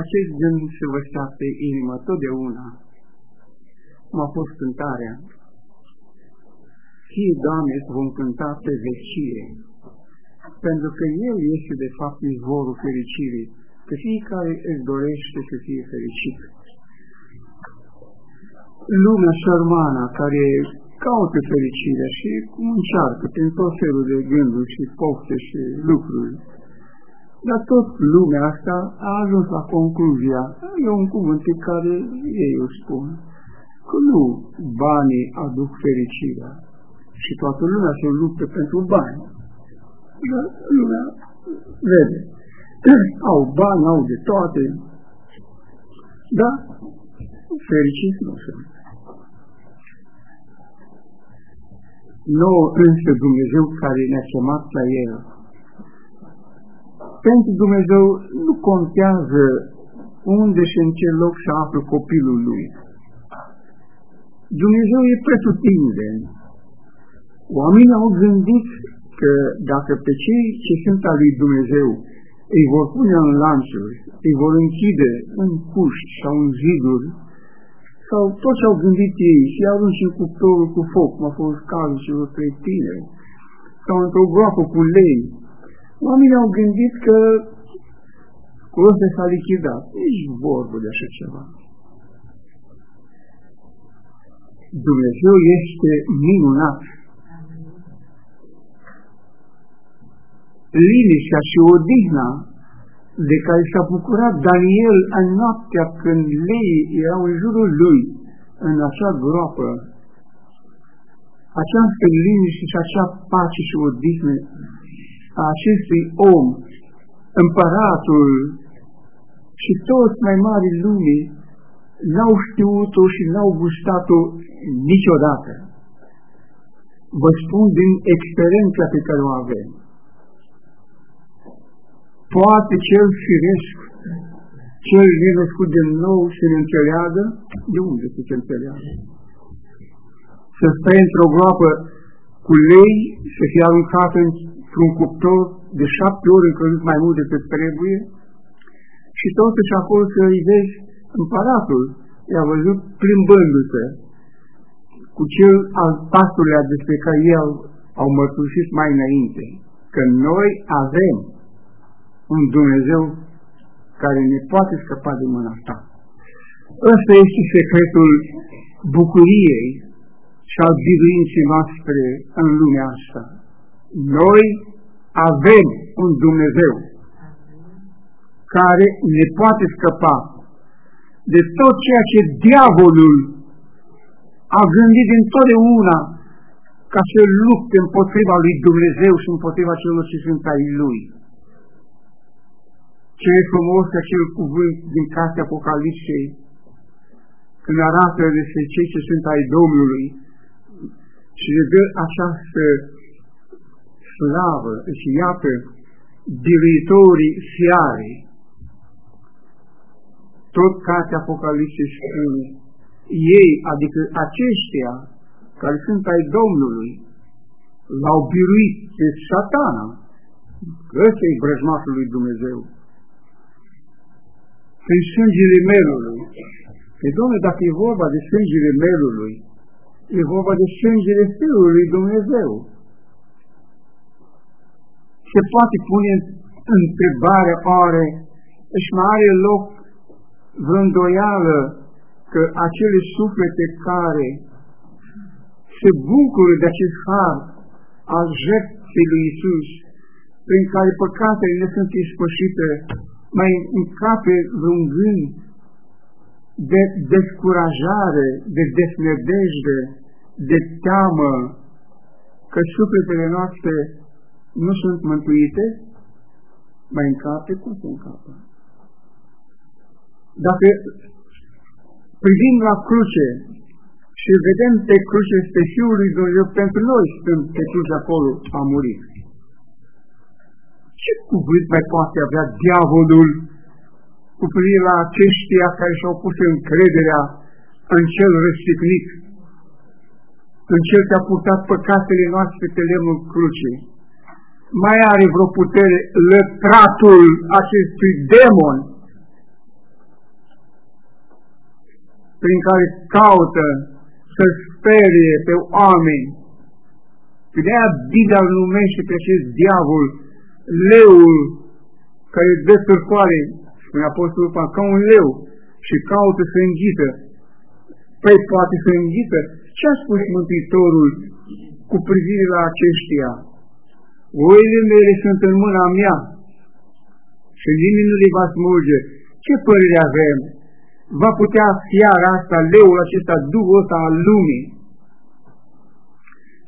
acest gând se vă pe inimă totdeauna, cum a fost cântarea. Fie, Doamne, să vom cânta pe vecie, pentru că El este de fapt izvorul fericirii, că fiecare își dorește să fie fericit. Lumea șarmana care caută fericirea și încearcă prin tot felul de gânduri și pofte și lucruri, dar tot lumea asta a ajuns la concluzia, e un cuvânt pe care ei o spun, că nu banii aduc fericirea și toată lumea se luptă pentru bani. Dar lumea vede, au bani, au de toate, dar fericiți nu sunt. Nouă însă Dumnezeu care ne-a chemat la El, pentru Dumnezeu nu contează unde și în ce loc se află copilul lui. Dumnezeu e pretutindeni. Oamenii au gândit că dacă pe cei ce sunt al lui Dumnezeu îi vor pune în lanțuri, îi vor închide în puști sau în ziduri, sau tot ce au gândit ei și arunci în cuptorul cu foc, cum a fost cazul celor trei tineri, sau într-o groapă cu lei, Oamenii au gândit că Colosea s-a lichidat. Nici vorbă de așa ceva. Dumnezeu este minunat. Liniștea și odihna de care s-a bucurat Daniel în noaptea când lei erau în jurul lui, în acea groapă, această liniște și acea pace și odihnă a acestui om, împăratul și toți mai mari lumii n-au știut-o și n-au gustat-o niciodată. Vă spun din experiența pe care o avem. Poate cel firesc, cel nenăscut din nou să ne înțeleagă, de unde să se înțeleagă? Să stai într-o groapă cu lei, să fie aruncat în într-un cuptor de șapte ori încălzit mai mult decât trebuie și totuși acolo să îi vezi împăratul, i-a văzut plimbându-se cu cel al pastorilor despre care el au mărturisit mai înainte, că noi avem un Dumnezeu care ne poate scăpa de mâna ta. Ăsta este secretul bucuriei și al biruinței noastre în lumea asta. Noi avem un Dumnezeu care ne poate scăpa de tot ceea ce diavolul a gândit întotdeauna ca să lupte împotriva lui Dumnezeu și împotriva celor ce sunt ai Lui. Ce e frumos acel cuvânt din cartea Apocalipsei, când arată despre cei ce sunt ai Domnului și le dă această slavă și iată biruitorii fiarei. Tot cartea Apocalipsei spune, ei, adică aceștia care sunt ai Domnului, l-au biruit pe satana, ăsta e brăjmașul lui Dumnezeu. Prin sângele melului. Pe Domnule, dacă e vorba de sângele melului, e vorba de sângele Fiului lui Dumnezeu se poate pune întrebarea oare își mai are loc vreo îndoială că acele suflete care se bucură de acest har al jertfei lui Isus, prin care păcatele ne sunt ispășite, mai încape vreun gând de descurajare, de desnădejde, de teamă, că sufletele noastre nu sunt mântuite, mai încape, cum se încapă? Dacă privim la cruce și vedem pe cruce este Fiul lui Dumnezeu pentru noi, când pe cruce acolo a murit. Ce cuvânt mai poate avea diavolul cu privire la aceștia care și-au pus încrederea în cel răstignit, în cel ce a purtat păcatele noastre pe lemnul crucii? Mai are vreo putere lătratul acestui demon prin care caută să sperie pe oameni. Și de aia Biblia îl numește pe acest diavol leul care dă târcoare, spune Apostolul Pavel, ca un leu și caută să înghită. Păi poate să înghită? Ce a spus Mântuitorul cu privire la aceștia? Oile mele sunt în mâna mea și nimeni nu le va smulge. Ce părere avem? Va putea fiara asta, leul acesta, duhul ăsta al lumii,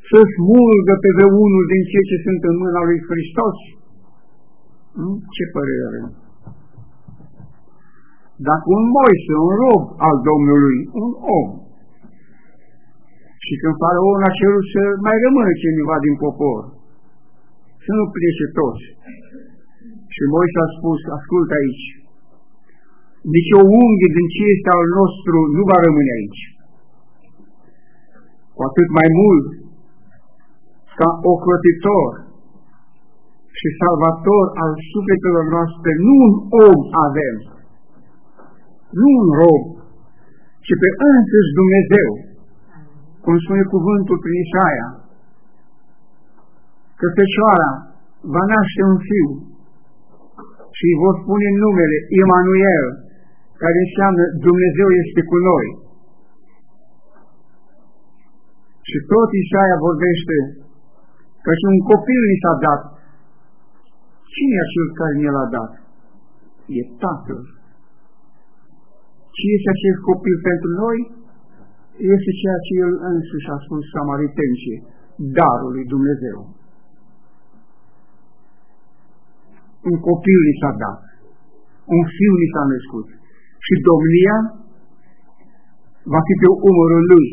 să smulgă pe vreunul din cei ce sunt în mâna lui Hristos? Ce părere avem? Dacă un Moise, un rob al Domnului, un om, și când faraon a cerut să mai rămână cineva din popor, să nu plece toți. Și Moise a spus, ascultă aici, nici o unghie din ce este al nostru nu va rămâne aici. Cu atât mai mult, ca ocrotitor și salvator al sufletelor noastre, nu un om avem, nu un rob, ci pe însuși Dumnezeu, cum spune cuvântul prin Isaia, că Fecioara va naște un fiu și îi vor spune numele Emanuel, care înseamnă Dumnezeu este cu noi. Și tot Isaia vorbește că și un copil ni s-a dat. Cine e acel care ne l-a dat? E Tatăl. Ce este acest copil pentru noi? Este ceea ce El însuși a spus samaritencii, darul lui Dumnezeu. Un copil li s-a dat, un fiu li s-a născut și domnia va fi pe umărul lui.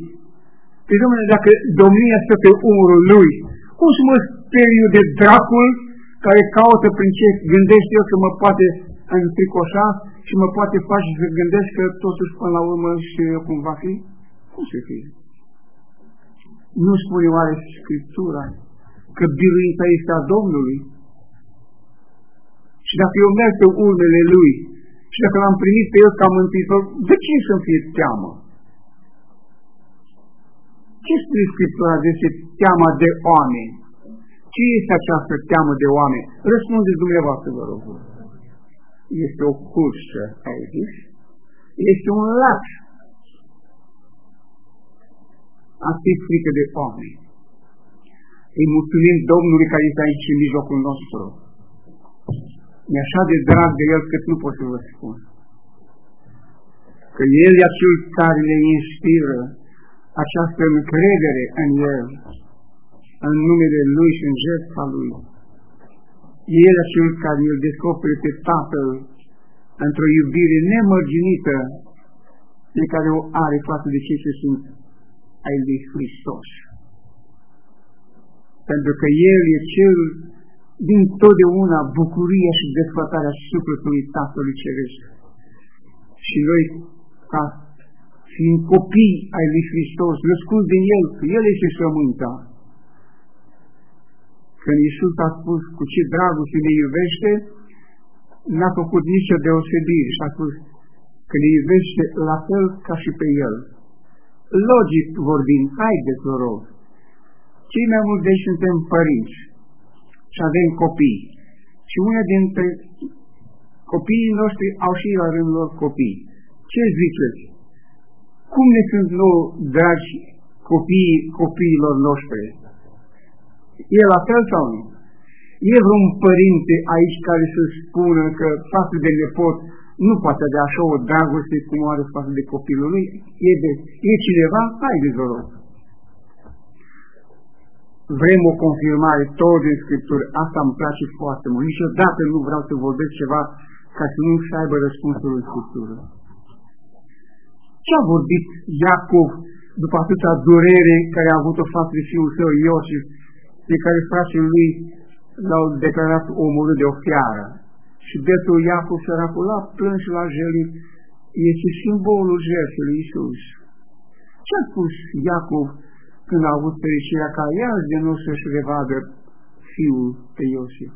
Păi, domnule, dacă domnia stă pe umărul lui, cum să mă speriu de dracul care caută prin ce gândește eu că mă poate întricoșa și mă poate face să gândesc că totuși până la urmă și cum va fi? Cum să fie? Nu spune oare Scriptura că biruința este a Domnului? Și dacă eu merg pe urmele Lui și dacă l-am primit pe El ca mântuitor, de ce să-mi fie teamă? Ce spune Scriptura despre teama de oameni? Ce este această teamă de oameni? Răspundeți dumneavoastră, vă rog. Este o cursă, ai zis? Este un laț. A fi frică de oameni. Îi mulțumim Domnului care este aici în mijlocul nostru. Mi așa de drag de El cât nu pot să vă spun. Că El e acel care ne inspiră această încredere în El, în numele Lui și în jertfa Lui. El e cel care îl descopere pe Tatăl într-o iubire nemărginită pe care o are față de cei ce sunt ai lui Hristos. Pentru că El e cel din totdeauna bucuria și desfătarea sufletului Tatălui Ceresc. Și noi, ca fiind copii ai lui Hristos, născuți din El, că El este sământa, când Iisus a spus cu ce dragoste ne iubește, n-a făcut nicio deosebire și a spus că ne iubește la fel ca și pe El. Logic vorbind, haideți, vă rog, cei mai mulți deci suntem părinți și avem copii. Și unii dintre copiii noștri au și la rândul lor copii. Ce ziceți? Cum ne sunt nouă dragi copiii copiilor noștri? E la fel sau nu? E vreun părinte aici care să spună că față de nepot nu poate de așa o dragoste cum o are față de copilul lui? E, de, e cineva? Haideți, vă rog. Vrem o confirmare tot din Scriptură. Asta îmi place foarte mult. Niciodată nu vreau să vorbesc ceva ca să nu să aibă răspunsul în Scriptură. Ce a vorbit Iacov după atâta durere care a avut-o față de fiul său Iosif pe care frații lui l-au declarat omorât de o fiară. Și betul Iacov săracul la plâns și la jelit este simbolul jertfei lui Iisus. Ce a spus Iacov când a avut fericirea ca el de nu să-și revadă fiul pe Iosif?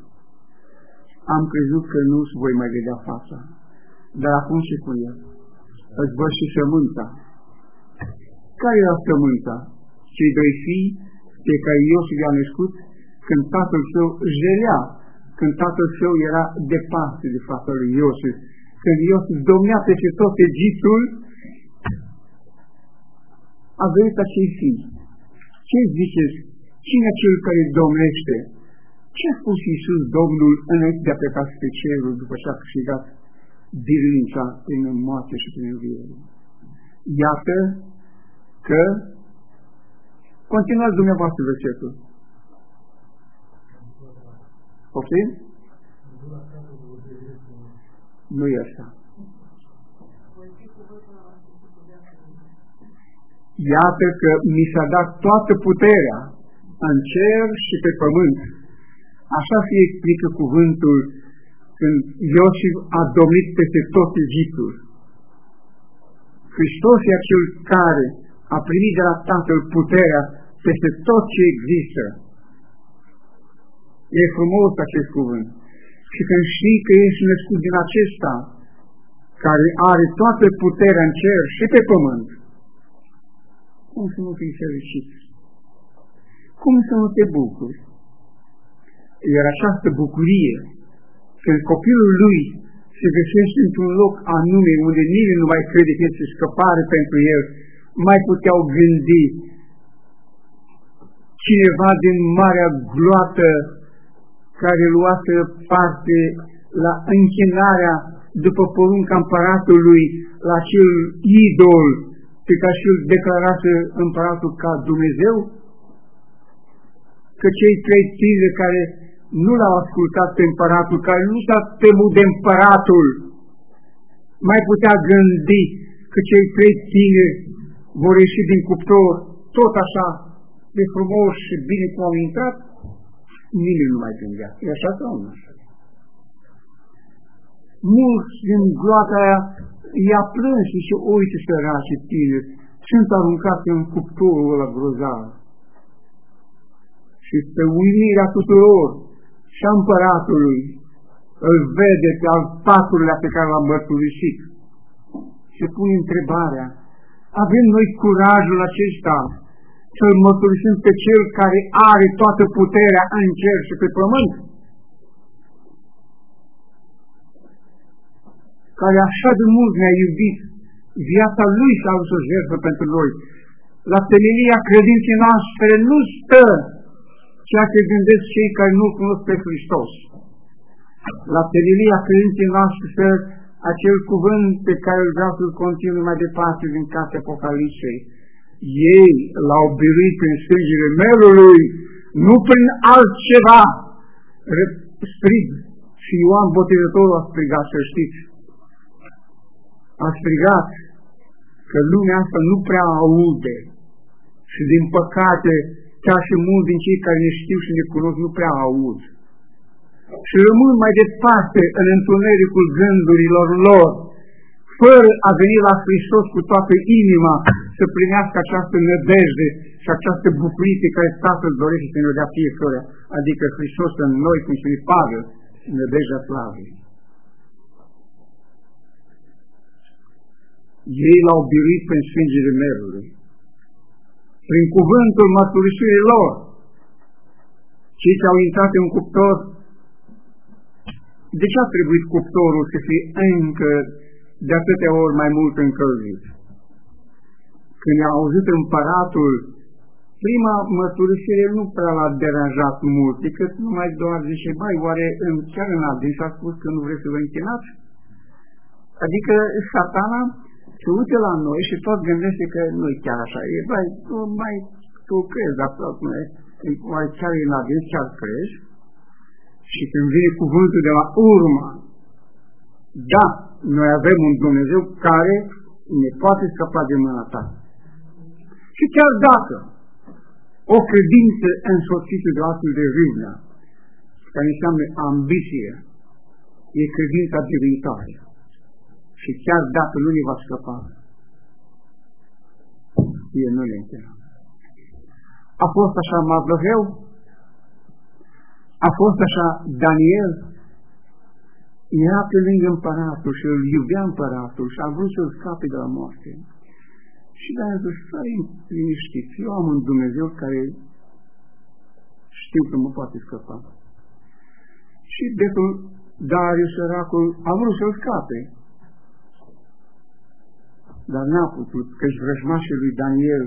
Am crezut că nu-ți voi mai vedea fața. Dar acum ce cu el? Îți văd și sămânța. Care era sămânța? Cei doi fii pe care Iosif i-a născut când tatăl său jelea, când tatăl său era departe de fața lui Iosif, când Iosif domnea peste tot Egiptul, a venit acei fii. Ce ziceți? Cine cel care domnește? Ce a spus Iisus Domnul înainte de a pleca spre cerul după ce a câștigat biruința prin moarte și prin înviere? Iată că continuați dumneavoastră versetul. Poftim? Nu e așa. Iată că mi s-a dat toată puterea în cer și pe pământ. Așa se explică cuvântul când Iosif a domnit peste tot Egiptul. Hristos e acel care a primit de la Tatăl puterea peste tot ce există. E frumos acest cuvânt. Și când știi că ești născut din acesta, care are toată puterea în cer și pe pământ, cum să nu fii fericit? Cum să nu te bucuri? Iar această bucurie, când copilul lui se găsește într-un loc anume unde nimeni nu mai crede că este scăpare pentru el, mai puteau gândi cineva din marea gloată care luase parte la închinarea după porunca împăratului la acel idol pe care și-l declarase împăratul ca Dumnezeu? Că cei trei tineri care nu l-au ascultat pe împăratul, care nu s-a temut de împăratul, mai putea gândi că cei trei tineri vor ieși din cuptor tot așa de frumos și bine cum au intrat, nimeni nu mai gândea. E așa sau nu așa? Mulți din gloata aia i-a plâns și zice, uite săraci tineri, sunt aruncați în cuptorul ăla grozav. Și pe uimirea tuturor și a împăratului îl vede pe al patrulea pe care l-a mărturisit. Și pune întrebarea, avem noi curajul acesta să-L mărturisim pe Cel care are toată puterea în cer și pe pământ? Care așa de mult ne-a iubit, viața Lui s-a adus o jertfă pentru noi. La temelia credinței noastre nu stă ceea ce gândesc cei care nu cunosc pe Hristos. La temelia credinței noastre stă acel cuvânt pe care îl vreau să-l continui mai departe din Cartea Apocalipsei. Ei l-au biruit prin sângele melului, nu prin altceva. Strig. Și Ioan Botezătorul a strigat, să știți. A strigat că lumea asta nu prea aude. Și din păcate, chiar și mulți din cei care ne știu și ne cunosc nu prea aud și rămân mai departe în întunericul gândurilor lor, fără a veni la Hristos cu toată inima să primească această nădejde și această bucurie pe care Tatăl dorește să ne dea fiecare, adică Hristos în noi, cum se ne pagă, nădejdea slavei. Ei l-au biruit prin sângele merului, prin cuvântul mărturisirii lor. Cei ce au intrat în cuptor de ce a trebuit cuptorul să fie încă de atâtea ori mai mult încălzit? Când a auzit împăratul, prima mărturisire nu prea l-a deranjat mult, decât numai doar zice, bai, oare în chiar în adins a spus că nu vreți să vă închinați? Adică satana se uite la noi și tot gândește că nu e chiar așa. E, bai, tu mai tu crezi, dar tot nu e. Oare chiar e în adins, chiar crezi? Și când vine cuvântul de la urmă, da, noi avem un Dumnezeu care ne poate scăpa de mâna ta. Și chiar dacă o credință însoțită de astfel de râvnă, care înseamnă ambiție, e credința viitoare. Și chiar dacă nu ne va scăpa, e nu ne A fost așa Mavlăheu, a fost așa Daniel, era pe lângă împăratul și îl iubea împăratul și a vrut să-l scape de la moarte. Și de aia zis, stai liniștit, eu am un Dumnezeu care știu că mă poate scăpa. Și betul Darius, săracul, a vrut să-l scape. Dar n-a putut, că-și vrăjmașul lui Daniel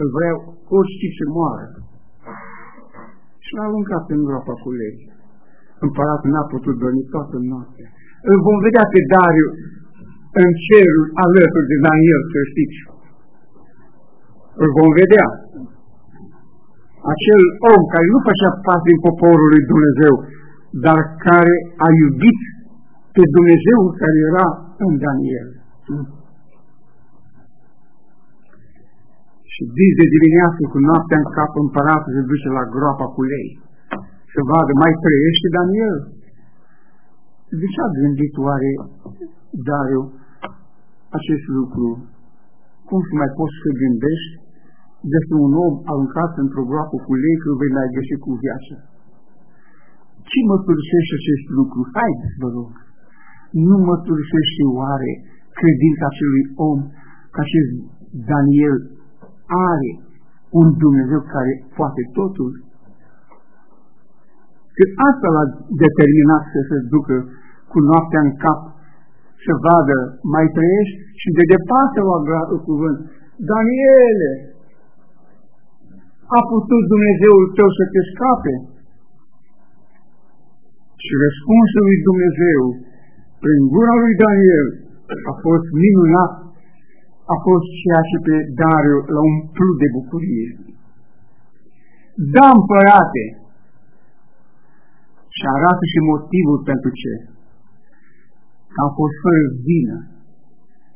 îl vrea orice să moară. Și l-a aruncat în groapa cu lei. Împăratul n-a putut dormi toată noaptea. Îl vom vedea pe Dariu în cerul alături de Daniel, să știți. Îl vom vedea. Acel om care nu făcea parte din poporul lui Dumnezeu, dar care a iubit pe Dumnezeu care era în Daniel. Și zi de dimineață cu noaptea în cap împăratul se duce la groapa cu lei să vadă mai trăiește Daniel. De ce a gândit oare Dariu acest lucru? Cum să mai poți să gândești despre un om aruncat într-o groapă cu lei că vei mai găsi cu viață? Ce mărturisește acest lucru? Haideți, vă rog! Nu mărturisește oare credința acelui om că acest Daniel are un Dumnezeu care poate totul? Că asta l-a determinat să se ducă cu noaptea în cap, să vadă, mai trăiești și de departe o agrată cuvânt. Daniele, a putut Dumnezeul tău să te scape? Și răspunsul lui Dumnezeu, prin gura lui Daniel, a fost minunat, a fost ceea ce pe Dariu l-a umplut de bucurie. Da, împărate, și arată și motivul pentru ce. Că am fost fără vină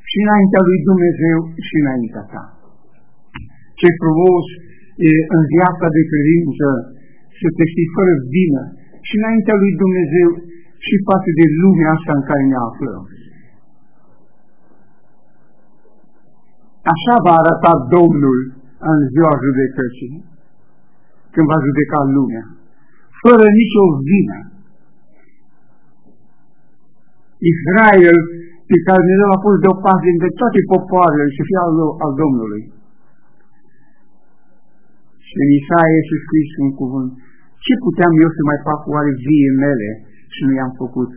și înaintea lui Dumnezeu și înaintea ta. Ce frumos e în viața de credință să te știi fără vină și înaintea lui Dumnezeu și față de lumea asta în care ne aflăm. Așa va arăta Domnul în ziua judecății, când va judeca lumea, fără nicio vină. Israel, pe care Dumnezeu a pus deoparte dintre toate popoarele și fie al, al Domnului. Și în Isaia este scris un cuvânt, ce puteam eu să mai fac oare vie mele și nu i-am făcut?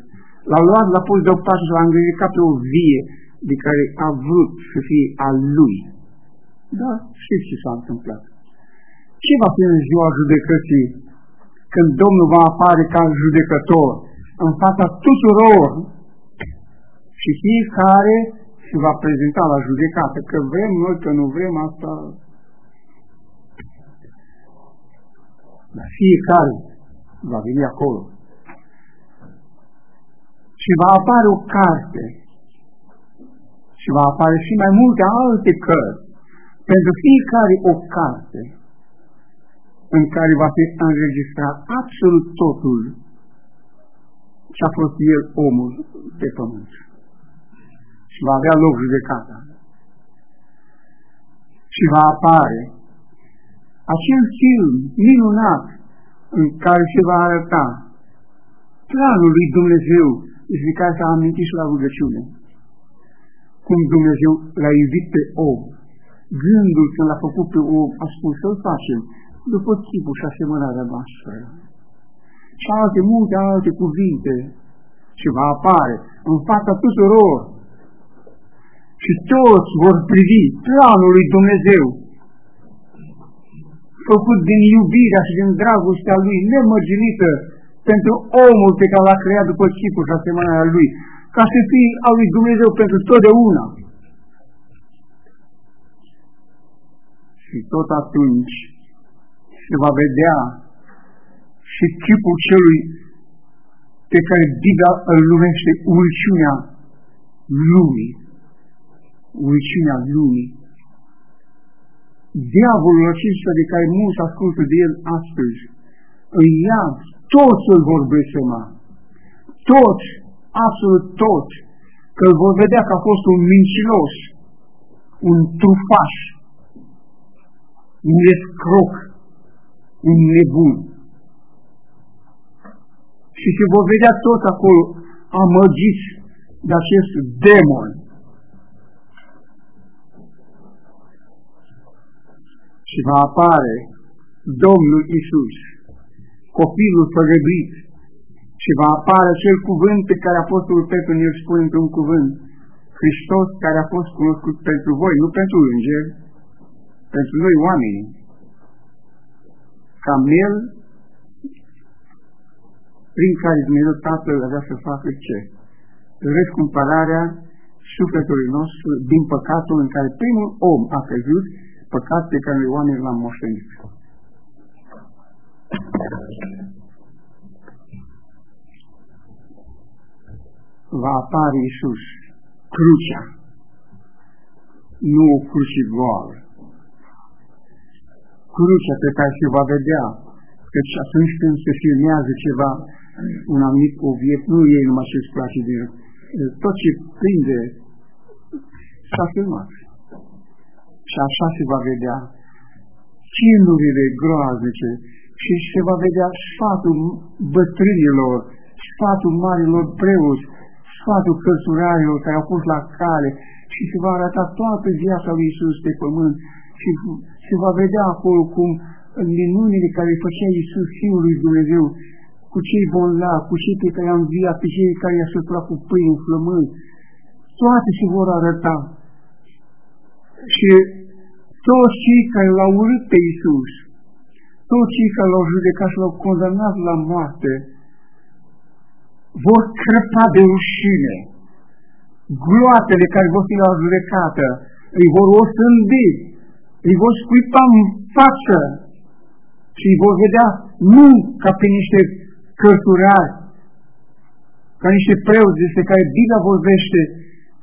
L-a luat, l-a pus deoparte și l-a îngrijit ca pe o vie de care a vrut să fie al lui. Da, știți ce s-a întâmplat. Ce va fi în ziua judecății când Domnul va apare ca judecător în fața tuturor și fiecare se va prezenta la judecată, că vrem noi, că nu vrem asta. Dar fiecare va veni acolo. Și va apare o carte și va apare și mai multe alte cărți. Pentru fiecare o carte în care va fi înregistrat absolut totul ce a fost el omul pe pământ. Și va avea loc judecata. Și va apare acel film minunat în care se va arăta planul lui Dumnezeu despre care s-a amintit și la rugăciune. Cum Dumnezeu l-a iubit pe om. Gândul când l-a făcut pe om a spus să-l facem după chipul și asemănarea noastră. Și alte, multe alte cuvinte și va apare în fața tuturor și toți vor privi planul lui Dumnezeu făcut din iubirea și din dragostea lui nemărginită pentru omul pe care l-a creat după chipul și asemănarea lui, ca să fie al lui Dumnezeu pentru totdeauna. Și tot atunci se va vedea și chipul celui pe care Biblia îl numește urciunea lumii. Urciunea lumii. Diavolul acesta de care mulți ascultă de el astăzi, în ea toți îl vor blesema. Toți, absolut toți, că îl vor vedea că a fost un mincinos, un trufaș, un escroc, un nebun. Și se vor vedea tot acolo amăgiți de acest demon. și va apare Domnul Isus, copilul fărăbit, și va apare acel cuvânt pe care Apostolul Petru ne-l spune într-un cuvânt, Hristos care a fost cunoscut pentru voi, nu pentru îngeri, pentru noi oamenii. Ca el, prin care Dumnezeu Tatăl avea să facă ce? Răscumpărarea sufletului nostru din păcatul în care primul om a căzut, păcat pe care noi oamenii l-am moștenit. Va apare Iisus, crucea, nu o cruce goală. Crucea pe care se va vedea, căci atunci când se filmează ceva, un anumit obiect, nu e numai ce-ți place din tot ce prinde s-a filmat. Și așa se va vedea chinurile groaznice și se va vedea sfatul bătrânilor, sfatul marilor preoți, sfatul cărturarilor care au pus la cale și se va arăta toată viața lui Isus pe pământ și se va vedea acolo cum în minunile care îi făcea Iisus Fiul lui Dumnezeu, cu cei bolnavi, cu cei pe care i-a înviat, pe cei care i-a săturat cu pâine în flămâni, toate se vor arăta. Și toți cei care l-au urât pe Iisus, toți cei care l-au judecat și l-au condamnat la moarte, vor crăpa de rușine. Gloatele care vor fi la judecată îi vor osândi, îi vor scuipa în față și îi vor vedea nu ca pe niște cărturari, ca niște preoți despre care Biblia vorbește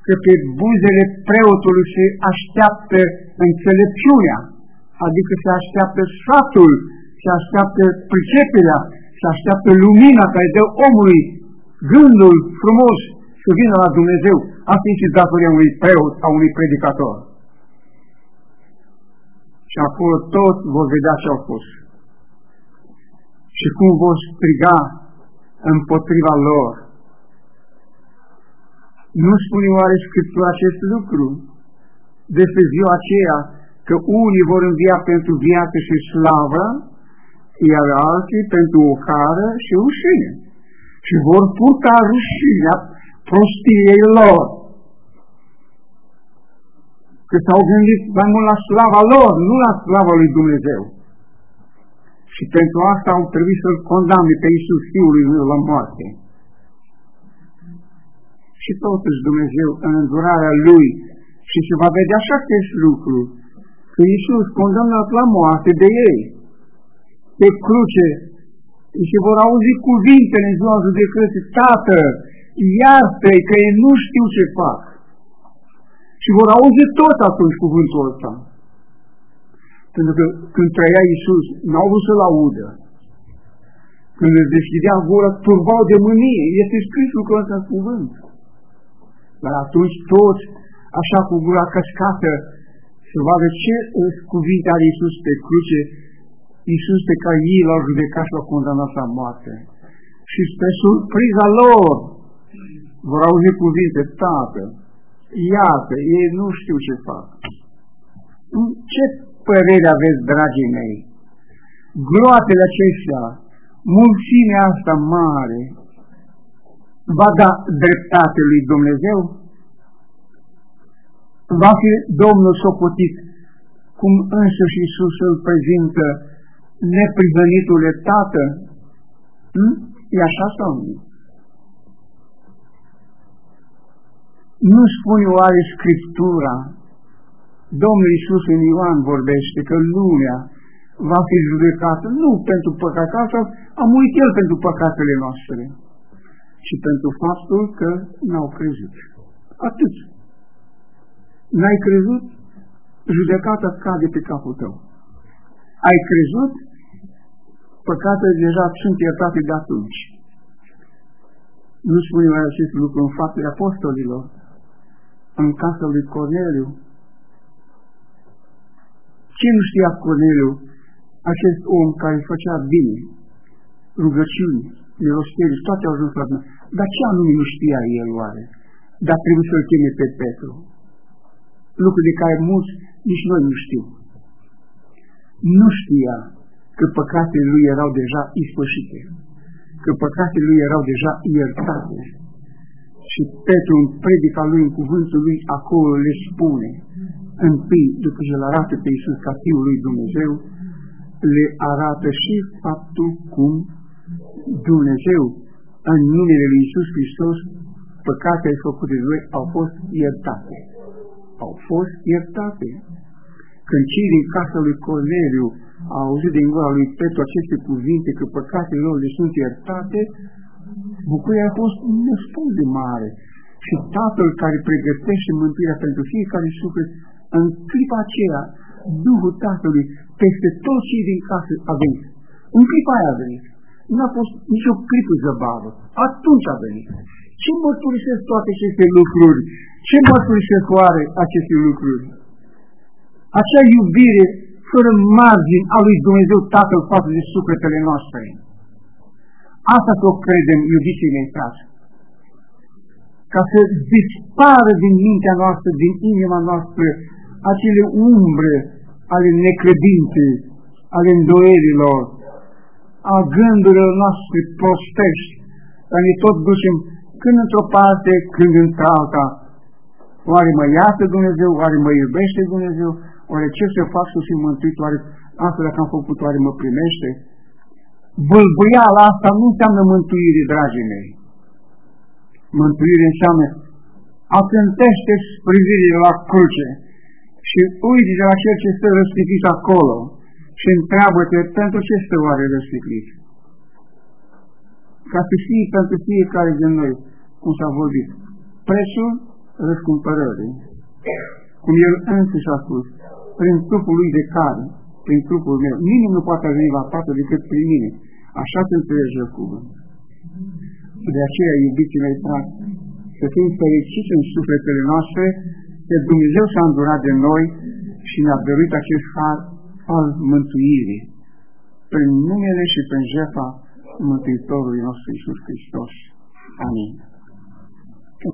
că pe buzele preotului se așteaptă înțelepciunea, adică se așteaptă sfatul, se așteaptă priceperea, se așteaptă lumina care dă omului gândul frumos să vină la Dumnezeu. Asta este datoria unui preot sau unui predicator. Și acolo toți vor vedea ce au fost. Și cum vor striga împotriva lor. Nu spune oare Scriptura acest lucru despre ziua aceea că unii vor învia pentru viață și slavă, iar alții pentru o cară și rușine și vor purta rușinea prostiei lor. Că s-au gândit mai mult la slava lor, nu la slava lui Dumnezeu. Și pentru asta au trebuit să-L condamne pe Iisus Fiul lui Dumnezeu la moarte. Și totuși Dumnezeu, în îndurarea Lui, și se va vedea așa acest lucru, că Iisus condamnat la moarte de ei, pe cruce, și vor auzi cuvintele în ziua judecății, Tată, iartă-i că ei nu știu ce fac. Și vor auzi tot atunci cuvântul ăsta. Pentru că când trăia Iisus, n-au vrut să-L audă. Când îți deschidea gura, turbau de mânie. Este scris lucrul ăsta în cuvânt. Dar atunci toți, așa cu gura căscată, să vadă ce cuvinte are Iisus pe cruce, Iisus pe care ei l-au judecat și l-au condamnat la moarte. Și spre surpriza lor vor auzi cuvinte, Tată, iată, ei nu știu ce fac. Ce părere aveți, dragii mei? Groatele acestea, mulțimea asta mare, va da dreptate lui Dumnezeu? Va fi Domnul socotit cum însuși Iisus îl prezintă neprihănitule Tată? Hm? E așa sau nu? Nu spune oare Scriptura? Domnul Iisus în Ioan vorbește că lumea va fi judecată nu pentru păcat, asta a murit El pentru păcatele noastre, ci pentru faptul că n-au crezut. Atât. N-ai crezut? Judecata cade pe capul tău. Ai crezut? Păcatele deja sunt iertate de atunci. Nu spune mai acest lucru în faptele apostolilor, în casa lui Corneliu. Ce nu știa Corneliu? Acest om care făcea bine, rugăciuni, milosteri, toate au ajuns la Dumnezeu. Dar ce anume nu știa el oare? Dar trebuie să-l cheme pe Petru. Lucruri de care mulți nici noi nu știu. nu știa că păcatele lui erau deja ispășite, că păcatele lui erau deja iertate. Și Petru în predica lui, în cuvântul lui, acolo le spune, întâi, după ce îl arată pe Iisus ca Fiul lui Dumnezeu, le arată și faptul cum Dumnezeu, în numele lui Iisus Hristos, păcatele făcute de noi au fost iertate. Au fost iertate. Când cei din casa lui Corneliu au auzit din gura lui Petru aceste cuvinte că păcatele lor le sunt iertate, bucuria a fost nespus de mare. Și Tatăl care pregătește mântuirea pentru fiecare suflet, în clipa aceea, Duhul Tatălui peste toți cei din casă a venit. În clipa aia a venit. Nu a fost nicio clipă zăbavă. Atunci a venit. Ce mărturisesc toate aceste lucruri? Ce mărturisesc oare aceste lucruri? Acea iubire fără margini a lui Dumnezeu Tatăl față de sufletele noastre. Asta să o credem, iubiții mei frate. Ca să dispară din mintea noastră, din inima noastră, acele umbre ale necredinței, ale îndoierilor, a gândurilor noastre prostești, dar ne tot ducem când într-o parte, când într-alta. Oare mă iartă Dumnezeu? Oare mă iubește Dumnezeu? Oare ce să fac să fiu mântuit? Oare asta dacă am făcut, oare mă primește? Bâlbâiala asta nu înseamnă mântuire, dragii mei. Mântuire înseamnă atentește privirile la cruce și uite de la cel ce stă răstigit acolo și întreabă-te pentru ce stă oare răstigit. Ca să fie pentru fiecare din noi, cum s-a vorbit, prețul răscumpărării, cum el însuși a spus, prin trupul lui de care, prin trupul meu, nimeni nu poate veni la Tatăl decât prin mine. Așa se înțelege cuvânt. De aceea, iubiții mei frate, să fim fericiți în sufletele noastre, că Dumnezeu s-a îndurat de noi și ne-a dăruit acest har al mântuirii prin numele și prin jefa Mântuitorului nostru Iisus Hristos. Amin.